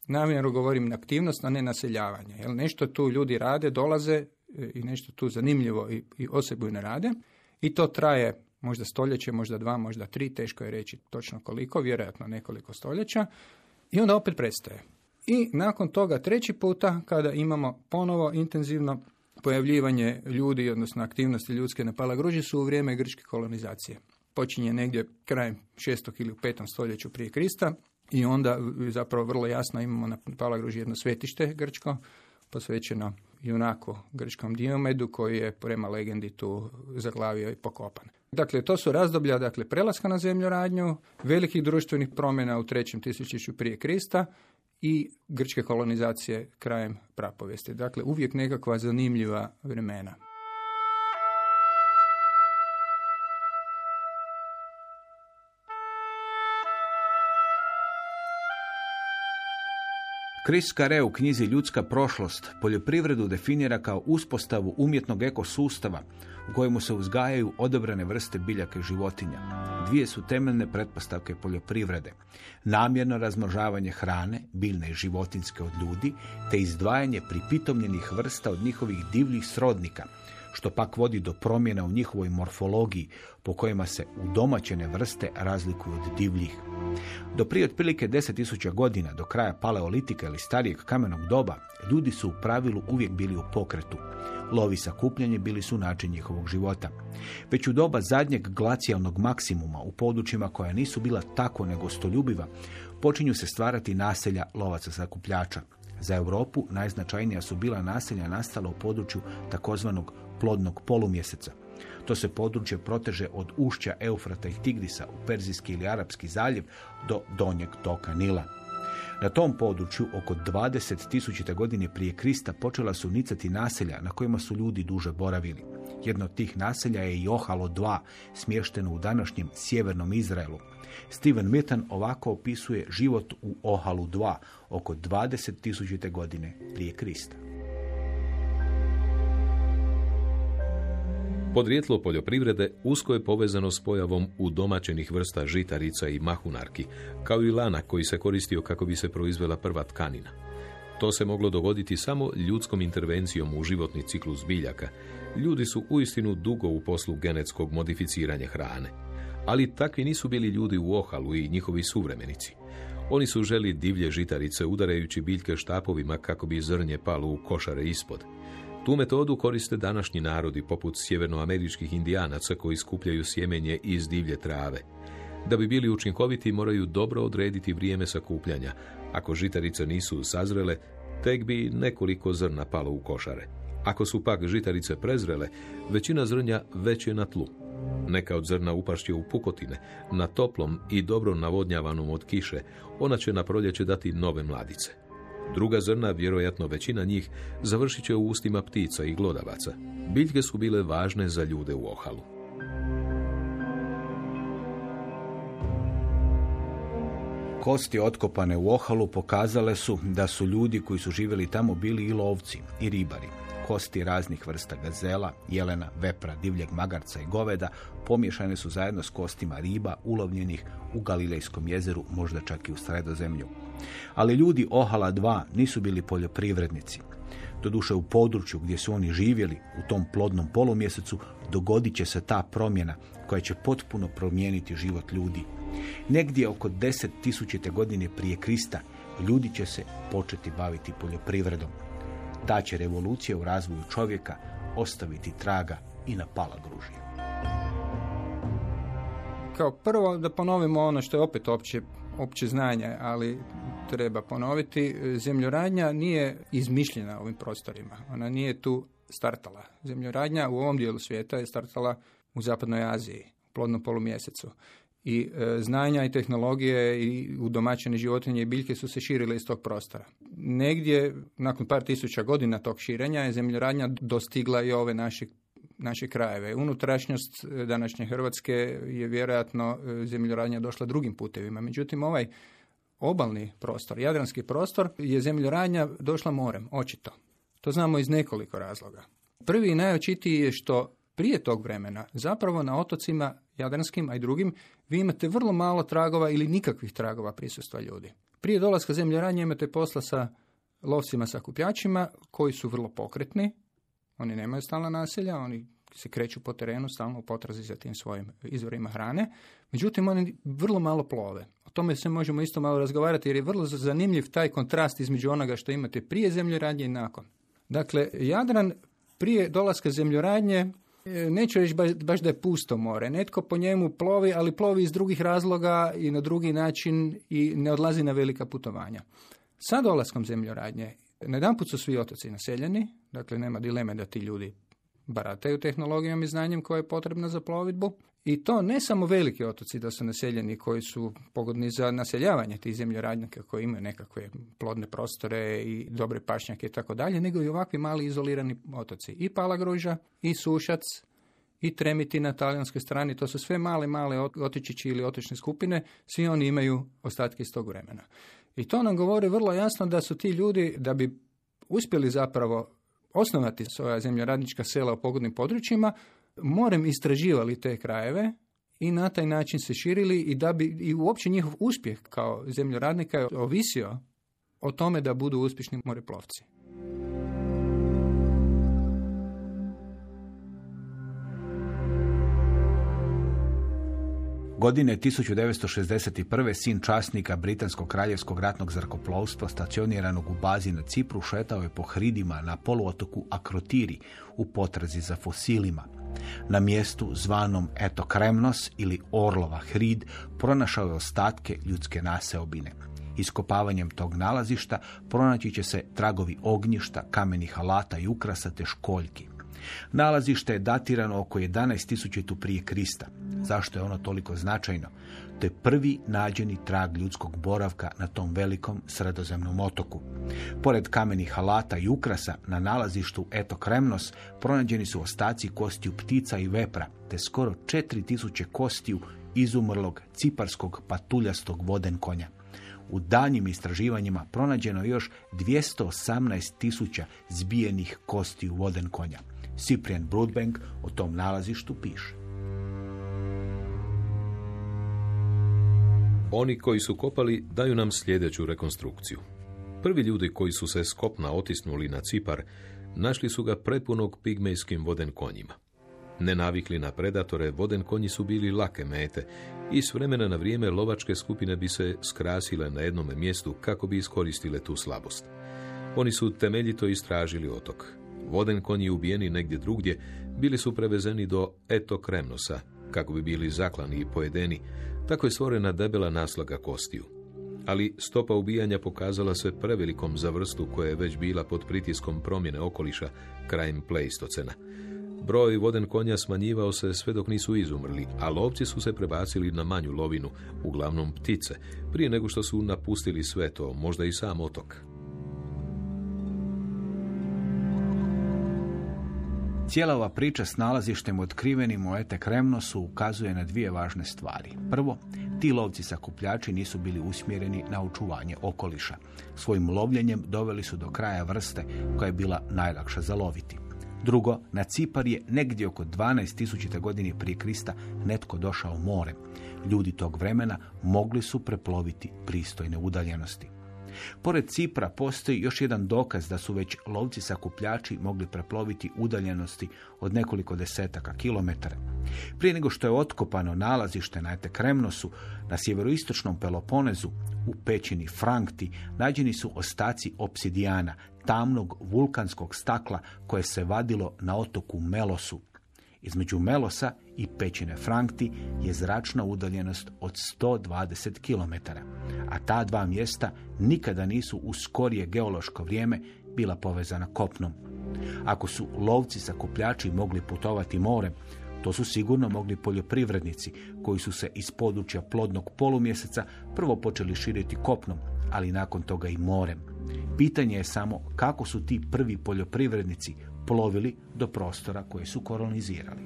Namjerno govorim na aktivnost, a ne naseljavanje. Jer nešto tu ljudi rade, dolaze e, i nešto tu zanimljivo i, i ne rade. I to traje možda stoljeće, možda dva, možda tri, teško je reći točno koliko, vjerojatno nekoliko stoljeća. I onda opet prestaje. I nakon toga treći puta kada imamo ponovo intenzivno pojavljivanje ljudi, odnosno aktivnosti ljudske na Palagruži su u vrijeme grčke kolonizacije. Počinje negdje krajem šestog ili u petom stoljeću prije Krista i onda zapravo vrlo jasno imamo na Palagruži jedno svetište grčko posvećeno junaku grčkom Diomedu koji je prema legendi tu zaglavio i pokopan. Dakle, to su razdoblja dakle, prelaska na zemljoradnju, velikih društvenih promjena u trećem tisućiću prije Krista i grčke kolonizacije krajem prapovijesti. Dakle, uvijek nekakva zanimljiva vremena. Chris Carey u knjizi Ljudska prošlost poljoprivredu definira kao uspostavu umjetnog ekosustava u kojemu se uzgajaju odobrane vrste biljaka i životinja. Dvije su temeljne pretpostavke poljoprivrede. Namjerno razmnožavanje hrane, biljne i životinske od ljudi, te izdvajanje pripitomljenih vrsta od njihovih divljih srodnika, što pak vodi do promjena u njihovoj morfologiji po kojima se udomaćene vrste razlikuju od divljih. Do prije otprilike 10.000 godina, do kraja paleolitika ili starijeg kamenog doba, ljudi su u pravilu uvijek bili u pokretu. Lovi sakupljanje bili su način njihovog života. Već u doba zadnjeg glacijalnog maksimuma u područjima koja nisu bila tako nego stoljubiva, počinju se stvarati naselja lovaca sakupljača. Za Europu najznačajnija su bila naselja nastala u području takozvanog plodnog polumjeseca. To se područje proteže od ušća Eufrata i Tigrisa u Perzijski ili Arapski zaljev do donjeg toka Nila. Na tom području oko 20.000. godine prije Krista počela su nicati naselja na kojima su ljudi duže boravili. Jedno od tih naselja je i Ohalo 2, smješteno u današnjem sjevernom Izraelu. Steven Mittan ovako opisuje život u Ohalu 2 oko 20.000. godine prije Krista. Podrijetlo poljoprivrede usko je povezano s pojavom udomaćenih vrsta žitarica i mahunarki, kao i lana koji se koristio kako bi se proizvela prva tkanina. To se moglo dogoditi samo ljudskom intervencijom u životni ciklus biljaka. Ljudi su uistinu dugo u poslu genetskog modificiranja hrane. Ali takvi nisu bili ljudi u Ohalu i njihovi suvremenici. Oni su želi divlje žitarice udarajući biljke štapovima kako bi zrnje palo u košare ispod. Tu metodu koriste današnji narodi poput sjevernoameričkih indijanaca koji skupljaju sjemenje iz divlje trave. Da bi bili učinkoviti moraju dobro odrediti vrijeme sakupljanja. Ako žitarice nisu sazrele, tek bi nekoliko zrna palo u košare. Ako su pak žitarice prezrele, većina zrnja već je na tlu. Neka od zrna upašće u pukotine, na toplom i dobro navodnjavanom od kiše, ona će na proljeće dati nove mladice. Druga zrna, vjerojatno većina njih, završit će u ustima ptica i glodavaca. Biljke su bile važne za ljude u ohalu. Kosti otkopane u ohalu pokazale su da su ljudi koji su živjeli tamo bili i lovci i ribari. Kosti raznih vrsta gazela, jelena, vepra, divljeg magarca i goveda pomješane su zajedno s kostima riba ulovljenih u Galilejskom jezeru, možda čak i u sredozemlju. Ali ljudi Ohala 2 nisu bili poljoprivrednici. Doduše u području gdje su oni živjeli, u tom plodnom polumjesecu, dogodit će se ta promjena koja će potpuno promijeniti život ljudi. Negdje oko 10.000. godine prije Krista ljudi će se početi baviti poljoprivredom. Ta će revolucija u razvoju čovjeka ostaviti traga i na palagružje. Kao prvo da ponovimo ono što je opet opće, opće znanje, ali treba ponoviti, zemljoradnja nije izmišljena ovim prostorima. Ona nije tu startala. Zemljoradnja u ovom dijelu svijeta je startala u zapadnoj Aziji, u plodnom polumjesecu. I e, znanja i tehnologije i udomaćene životinje i biljke su se širile iz tog prostora. Negdje, nakon par tisuća godina tog širenja, je zemljoradnja dostigla i ove naše naše krajeve. Unutrašnjost e, današnje Hrvatske je vjerojatno e, zemljoradnja došla drugim putevima. Međutim, ovaj obalni prostor, jadranski prostor, je zemljoradnja došla morem, očito. To znamo iz nekoliko razloga. Prvi i najočitiji je što prije tog vremena, zapravo na otocima jadranskim, a i drugim, vi imate vrlo malo tragova ili nikakvih tragova prisustva ljudi. Prije dolaska zemljoradnje imate posla sa lovcima sakupljačima koji su vrlo pokretni, oni nemaju stalna naselja, oni se kreću po terenu stalno u potrazi za tim svojim izvorima hrane. Međutim, oni vrlo malo plove. Tome se možemo isto malo razgovarati jer je vrlo zanimljiv taj kontrast između onoga što imate prije zemljoradnje i nakon. Dakle, Jadran prije dolaska zemljoradnje e, neću reći baš, da je pusto more. Netko po njemu plovi, ali plovi iz drugih razloga i na drugi način i ne odlazi na velika putovanja. Sa dolaskom zemljoradnje, na put su svi otoci naseljeni, dakle nema dileme da ti ljudi barataju tehnologijom i znanjem koje je potrebno za plovidbu. I to ne samo veliki otoci da su naseljeni koji su pogodni za naseljavanje tih zemljoradnjaka koji imaju nekakve plodne prostore i dobre pašnjake i tako dalje, nego i ovakvi mali izolirani otoci. I Palagruža, i Sušac, i Tremiti na talijanskoj strani, to su sve male, male otičići ili otočne skupine, svi oni imaju ostatke iz tog vremena. I to nam govori vrlo jasno da su ti ljudi, da bi uspjeli zapravo osnovati svoja zemljoradnička sela u pogodnim područjima, morem istraživali te krajeve i na taj način se širili i da bi i uopće njihov uspjeh kao zemljoradnika je ovisio o tome da budu uspješni moreplovci. Godine 1961. sin časnika Britanskog kraljevskog ratnog zrakoplovstva stacioniranog u bazi na Cipru šetao je po hridima na poluotoku Akrotiri u potrazi za fosilima. Na mjestu zvanom Eto Kremnos ili Orlova hrid pronašao je ostatke ljudske naseobine. Iskopavanjem tog nalazišta pronaći će se tragovi ognjišta, kamenih alata i ukrasa te školjki. Nalazište je datirano oko 11.000 prije Krista. Zašto je ono toliko značajno? To je prvi nađeni trag ljudskog boravka na tom velikom sredozemnom otoku. Pored kamenih alata i ukrasa na nalazištu Eto Kremnos pronađeni su ostaci kostiju ptica i vepra, te skoro 4000 kostiju izumrlog ciparskog patuljastog voden konja. U danjim istraživanjima pronađeno je još 218 tisuća zbijenih kostiju voden konja. Cyprian Broadbank o tom nalazištu piše. Oni koji su kopali daju nam sljedeću rekonstrukciju. Prvi ljudi koji su se skopna otisnuli na Cipar našli su ga prepunog pigmejskim voden konjima. Ne navikli na predatore, voden konji su bili lake mete i s vremena na vrijeme lovačke skupine bi se skrasile na jednome mjestu kako bi iskoristile tu slabost. Oni su temeljito istražili otok. Voden konji ubijeni negdje drugdje bili su prevezeni do Eto Kremnosa, kako bi bili zaklani i pojedeni, tako je stvorena debela naslaga kostiju. Ali stopa ubijanja pokazala se prevelikom za vrstu koja je već bila pod pritiskom promjene okoliša krajem Pleistocena. Broj voden konja smanjivao se sve dok nisu izumrli, a lovci su se prebacili na manju lovinu, uglavnom ptice, prije nego što su napustili sve to, možda i sam otok. Cijela ova priča s nalazištem otkrivenim u Ete Kremnosu ukazuje na dvije važne stvari. Prvo, ti lovci sakupljači nisu bili usmjereni na očuvanje okoliša. Svojim lovljenjem doveli su do kraja vrste koja je bila najlakša zaloviti. Drugo, na Cipar je negdje oko 12.000. godine prije Krista netko došao morem. Ljudi tog vremena mogli su preploviti pristojne udaljenosti. Pored Cipra postoji još jedan dokaz da su već lovci sakupljači mogli preploviti udaljenosti od nekoliko desetaka kilometara. Prije nego što je otkopano nalazište na Etekremnosu, na sjeveroistočnom Peloponezu, u pećini Frankti, nađeni su ostaci obsidijana, tamnog vulkanskog stakla koje se vadilo na otoku Melosu. Između Melosa i pećine Frankti je zračna udaljenost od 120 km, a ta dva mjesta nikada nisu u skorije geološko vrijeme bila povezana kopnom. Ako su lovci sakupljači mogli putovati morem, to su sigurno mogli poljoprivrednici koji su se iz područja plodnog polumjeseca prvo počeli širiti kopnom, ali nakon toga i morem. Pitanje je samo kako su ti prvi poljoprivrednici plovili do prostora koje su kolonizirali.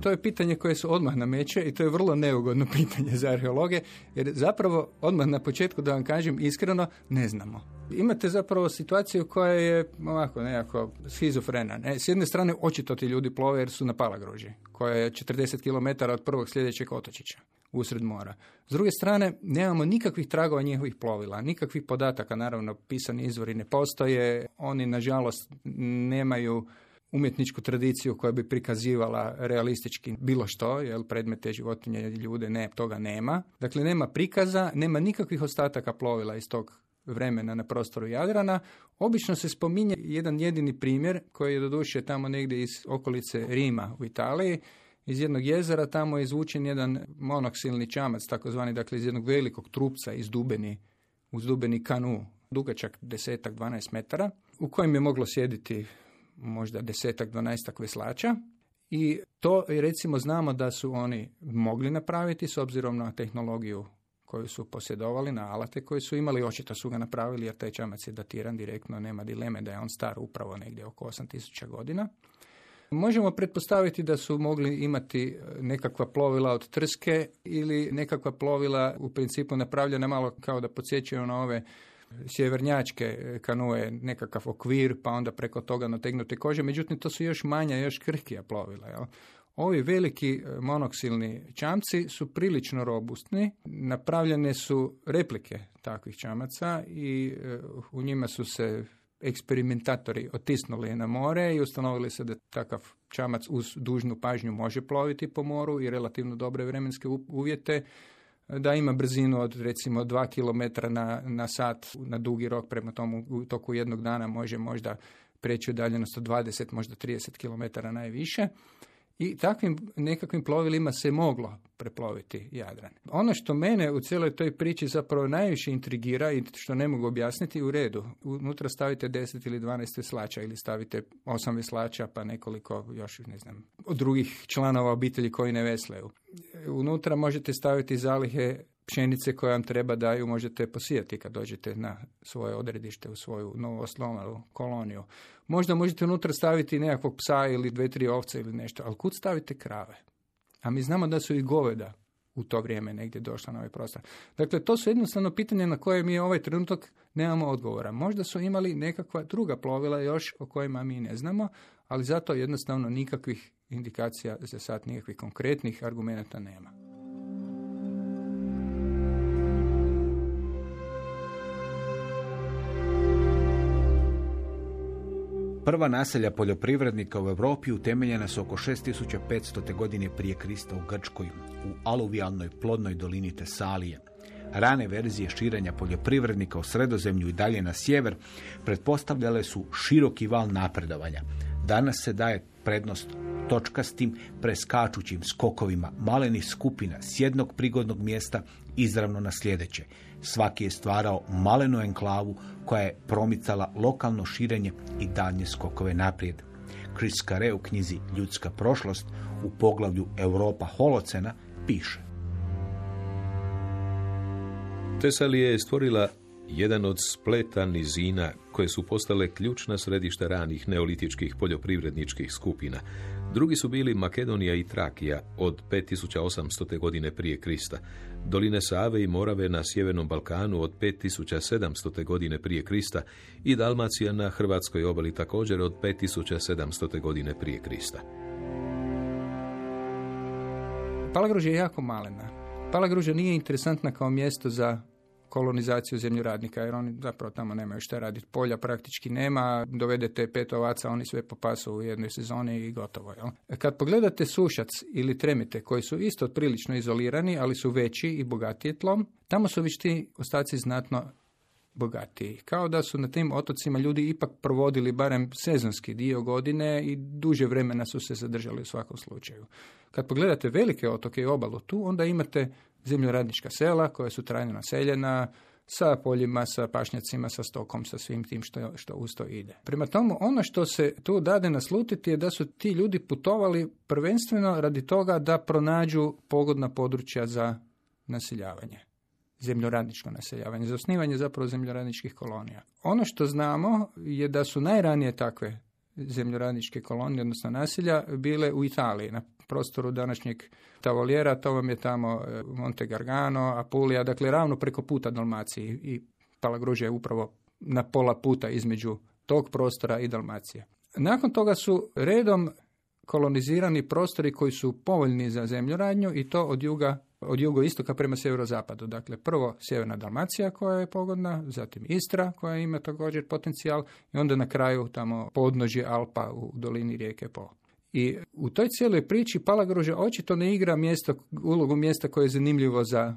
To je pitanje koje se odmah nameće i to je vrlo neugodno pitanje za arheologe, jer zapravo odmah na početku da vam kažem iskreno ne znamo. Imate zapravo situaciju koja je ovako nekako schizofrena. Ne? S jedne strane očito ti ljudi plove jer su na Palagruži, koja je 40 km od prvog sljedećeg otočića usred mora. S druge strane, nemamo nikakvih tragova njihovih plovila, nikakvih podataka, naravno, pisani izvori ne postoje, oni nažalost nemaju umjetničku tradiciju koja bi prikazivala realistički bilo što, jer predmete životinje ljude, ne, toga nema. Dakle, nema prikaza, nema nikakvih ostataka plovila iz tog vremena na prostoru Jadrana. Obično se spominje jedan jedini primjer koji je doduše tamo negdje iz okolice Rima u Italiji. Iz jednog jezera tamo je izvučen jedan monoksilni čamac, takozvani, dakle iz jednog velikog trupca iz dubeni, uz dubeni kanu, dugačak desetak, 12 metara, u kojem je moglo sjediti možda desetak, dvanaestak veslača i to recimo znamo da su oni mogli napraviti s obzirom na tehnologiju koju su posjedovali, na alate koje su imali, očito su ga napravili jer taj čamac je datiran direktno, nema dileme da je on star upravo negdje oko 8000 godina. Možemo pretpostaviti da su mogli imati nekakva plovila od trske ili nekakva plovila u principu napravljena malo kao da podsjećaju na ove sjevernjačke kanue, nekakav okvir, pa onda preko toga nategnute kože. Međutim, to su još manja, još krhkija plovila. Jel? Ovi veliki e, monoksilni čamci su prilično robustni. Napravljene su replike takvih čamaca i e, u njima su se eksperimentatori otisnuli na more i ustanovili se da takav čamac uz dužnu pažnju može ploviti po moru i relativno dobre vremenske uvjete da ima brzinu od recimo 2 km na, na sat na dugi rok, prema tomu u toku jednog dana može možda preći udaljenost od 20, možda 30 km najviše. I takvim nekakvim plovilima se moglo preploviti Jadran. Ono što mene u cijeloj toj priči zapravo najviše intrigira i što ne mogu objasniti u redu. Unutra stavite 10 ili 12 veslača ili stavite 8 veslača pa nekoliko još ne znam drugih članova obitelji koji ne veslaju. Unutra možete staviti zalihe pšenice koje vam treba daju možete posijati kad dođete na svoje odredište u svoju novu osnovnu koloniju. Možda možete unutra staviti nekakvog psa ili dve, tri ovce ili nešto, ali kud stavite krave? A mi znamo da su i goveda u to vrijeme negdje došla na ovaj prostor. Dakle, to su jednostavno pitanje na koje mi ovaj trenutak nemamo odgovora. Možda su imali nekakva druga plovila još o kojima mi ne znamo, ali zato jednostavno nikakvih indikacija za sad, nikakvih konkretnih argumenata nema. Prva naselja poljoprivrednika u Europi utemeljena su oko 6500. godine prije Krista u Grčkoj, u aluvijalnoj plodnoj dolini Tesalije. Rane verzije širenja poljoprivrednika u sredozemlju i dalje na sjever pretpostavljale su široki val napredovanja. Danas se daje prednost točkastim preskačućim skokovima malenih skupina s jednog prigodnog mjesta izravno na sljedeće. Svaki je stvarao malenu enklavu koja je promicala lokalno širenje i daljnje skokove naprijed. Chris Carey u knjizi Ljudska prošlost u poglavlju Europa holocena piše. Tesalije je stvorila jedan od spleta nizina koje su postale ključna središta ranih neolitičkih poljoprivredničkih skupina. Drugi su bili Makedonija i Trakija od 5800. godine prije Krista, doline Save i Morave na Sjevernom Balkanu od 5700. godine prije Krista i Dalmacija na Hrvatskoj obali također od 5700. godine prije Krista. Palagruž je jako malena. Palagruža nije interesantna kao mjesto za kolonizaciju zemljoradnika, jer oni zapravo tamo nemaju šta raditi. Polja praktički nema, dovedete pet ovaca, oni sve popasu u jednoj sezoni i gotovo. Jel? Kad pogledate sušac ili tremite, koji su isto prilično izolirani, ali su veći i bogatiji tlom, tamo su već ti ostaci znatno bogatiji. Kao da su na tim otocima ljudi ipak provodili barem sezonski dio godine i duže vremena su se zadržali u svakom slučaju. Kad pogledate velike otoke i obalu tu, onda imate zemljoradnička sela koja su trajno naseljena, sa poljima, sa pašnjacima, sa stokom, sa svim tim što, što uz to ide. Prema tomu, ono što se tu dade naslutiti je da su ti ljudi putovali prvenstveno radi toga da pronađu pogodna područja za naseljavanje zemljoradničko naseljavanje, za osnivanje zapravo zemljoradničkih kolonija. Ono što znamo je da su najranije takve zemljoradničke kolonije, odnosno naselja, bile u Italiji, na prostoru današnjeg Tavolijera, to vam je tamo e, Monte Gargano, Apulija, dakle ravno preko puta Dalmaciji i Palagruža je upravo na pola puta između tog prostora i Dalmacije. Nakon toga su redom kolonizirani prostori koji su povoljni za zemljoradnju i to od juga od jugoistoka prema sjeverozapadu. Dakle, prvo sjeverna Dalmacija koja je pogodna, zatim Istra koja ima također potencijal i onda na kraju tamo podnožje Alpa u dolini rijeke Po. I u toj cijeloj priči Palagruža očito ne igra mjesto, ulogu mjesta koje je zanimljivo za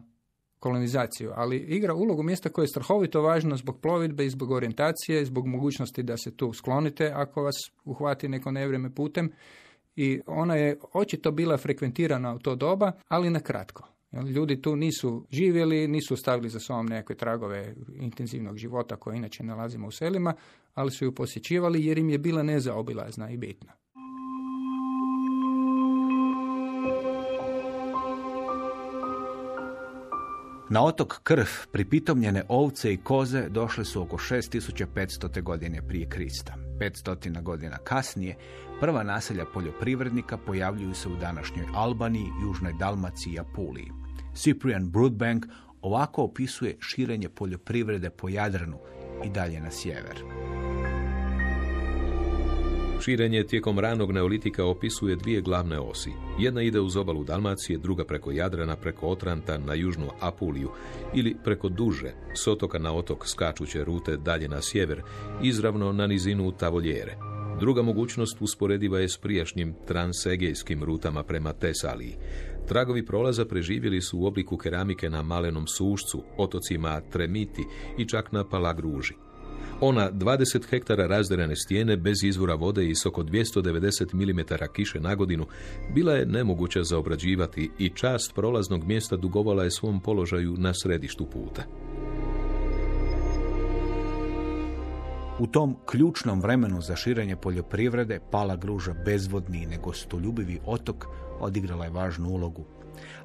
kolonizaciju, ali igra ulogu mjesta koje je strahovito važno zbog plovidbe i zbog orijentacije, zbog mogućnosti da se tu sklonite ako vas uhvati neko nevrijeme putem. I ona je očito bila frekventirana u to doba, ali na kratko. Ljudi tu nisu živjeli, nisu ostavili za sobom nekakve tragove intenzivnog života koje inače nalazimo u selima, ali su ju posjećivali jer im je bila nezaobilazna i bitna. Na otok Krv pripitomljene ovce i koze došle su oko 6500. godine prije Krista. 500 godina kasnije, prva naselja poljoprivrednika pojavljuju se u današnjoj Albaniji, Južnoj Dalmaciji i Apuliji. Cyprian Broodbank ovako opisuje širenje poljoprivrede po Jadranu i dalje na sjever. Širenje tijekom ranog neolitika opisuje dvije glavne osi. Jedna ide uz obalu Dalmacije, druga preko Jadrana, preko Otranta na južnu Apuliju ili preko duže, s otoka na otok skačuće rute dalje na sjever, izravno na nizinu Tavoljere. Druga mogućnost usporediva je s prijašnjim transegejskim rutama prema Tesaliji. Tragovi prolaza preživjeli su u obliku keramike na malenom sušcu, otocima Tremiti i čak na Palagruži. Ona 20 hektara razderane stijene bez izvora vode i s oko 290 mm kiše na godinu bila je nemoguća za obrađivati i čast prolaznog mjesta dugovala je svom položaju na središtu puta. U tom ključnom vremenu za širenje poljoprivrede Pala Gruža bezvodni i negostoljubivi otok odigrala je važnu ulogu.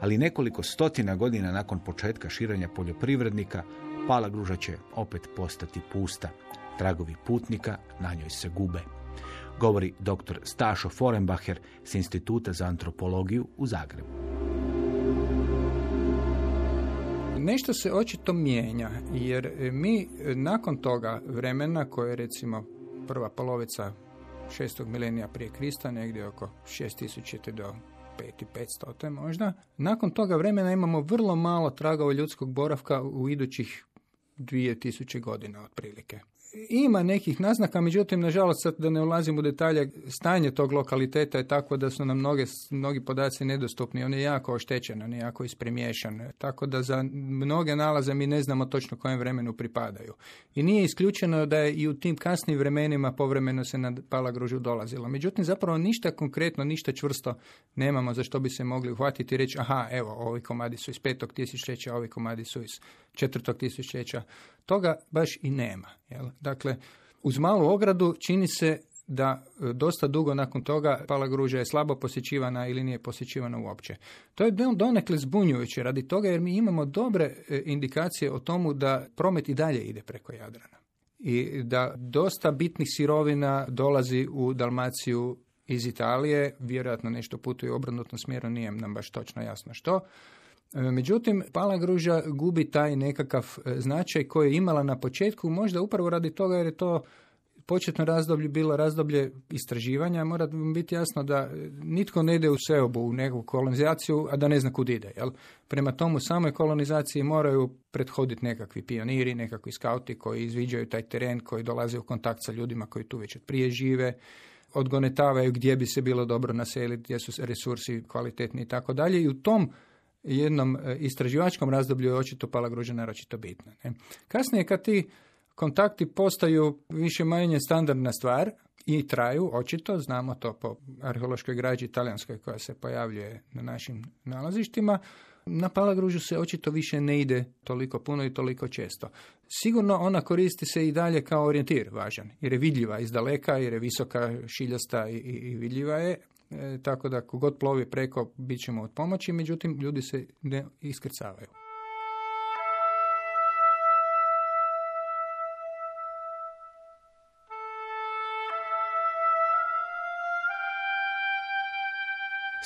Ali nekoliko stotina godina nakon početka širenja poljoprivrednika Pala Gruža će opet postati pusta. Tragovi putnika na njoj se gube. Govori dr. Stašo Forenbacher s Instituta za antropologiju u Zagrebu. Nešto se očito mijenja, jer mi nakon toga vremena koje je recimo prva polovica šestog milenija prije Krista, negdje oko 6000 do 5500 možda. Nakon toga vremena imamo vrlo malo tragova ljudskog boravka u idućih 2000 godina otprilike. Ima nekih naznaka, međutim, nažalost, sad da ne ulazim u detalje, stanje tog lokaliteta je tako da su nam mnoge, mnogi podaci nedostupni. On je jako oštećen, on je jako ispremiješan. Tako da za mnoge nalaze mi ne znamo točno kojem vremenu pripadaju. I nije isključeno da je i u tim kasnim vremenima povremeno se na Palagružu dolazilo. Međutim, zapravo ništa konkretno, ništa čvrsto nemamo za što bi se mogli uhvatiti i reći, aha, evo, ovi komadi su iz petog tisućeća, ovi komadi su iz četvrtog tisućeća. Toga baš i nema. Jel? Dakle, uz malu ogradu čini se da e, dosta dugo nakon toga Palagruža je slabo posjećivana ili nije posjećivana uopće. To je donekle zbunjujuće radi toga jer mi imamo dobre e, indikacije o tomu da promet i dalje ide preko Jadrana. I da dosta bitnih sirovina dolazi u Dalmaciju iz Italije, vjerojatno nešto putuje u obrnutom smjeru, nije nam baš točno jasno što. E, međutim, Palagruža gubi taj nekakav e, značaj koji je imala na početku, možda upravo radi toga jer je to početno razdoblje bilo razdoblje istraživanja, mora biti jasno da nitko ne ide u seobu, u neku kolonizaciju, a da ne zna kud ide. Jel? Prema tomu samoj kolonizaciji moraju prethoditi nekakvi pioniri, nekakvi skauti koji izviđaju taj teren, koji dolaze u kontakt sa ljudima koji tu već prije žive, odgonetavaju gdje bi se bilo dobro naseliti, gdje su resursi kvalitetni i tako dalje. I u tom jednom e, istraživačkom razdoblju je očito Palagruža naročito bitna. Ne? Kasnije kad ti kontakti postaju više manje standardna stvar i traju, očito, znamo to po arheološkoj građi italijanskoj koja se pojavljuje na našim nalazištima, na Palagružu se očito više ne ide toliko puno i toliko često. Sigurno ona koristi se i dalje kao orijentir važan, jer je vidljiva iz daleka, jer je visoka, šiljasta i, i vidljiva je, E, tako da kogod plovi preko bit ćemo od pomoći, međutim ljudi se ne iskrcavaju.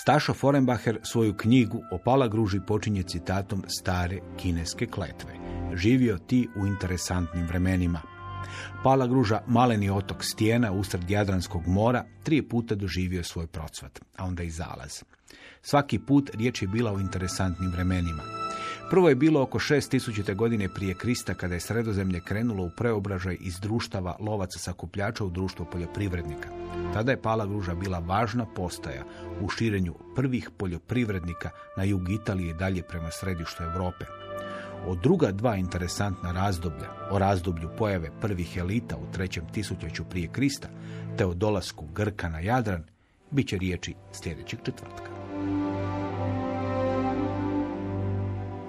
Stašo Forenbacher svoju knjigu o Palagruži počinje citatom stare kineske kletve. Živio ti u interesantnim vremenima. Palagruža, maleni otok Stijena usred Jadranskog mora, tri puta doživio svoj procvat, a onda i zalaz. Svaki put riječ je bila o interesantnim vremenima. Prvo je bilo oko 6000. godine prije Krista kada je sredozemlje krenulo u preobražaj iz društava lovaca sakupljača u društvo poljoprivrednika. Tada je Palagruža bila važna postaja u širenju prvih poljoprivrednika na jug Italije i dalje prema središtu Europe o druga dva interesantna razdoblja, o razdoblju pojave prvih elita u trećem tisućeću prije Krista, te o dolasku Grka na Jadran, bit će riječi sljedećeg četvrtka.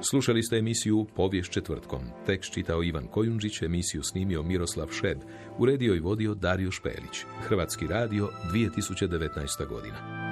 Slušali ste emisiju Povijest četvrtkom. Tekst čitao Ivan Kojundžić, emisiju snimio Miroslav Šed, uredio i vodio Dario Špelić. Hrvatski radio 2019. godina.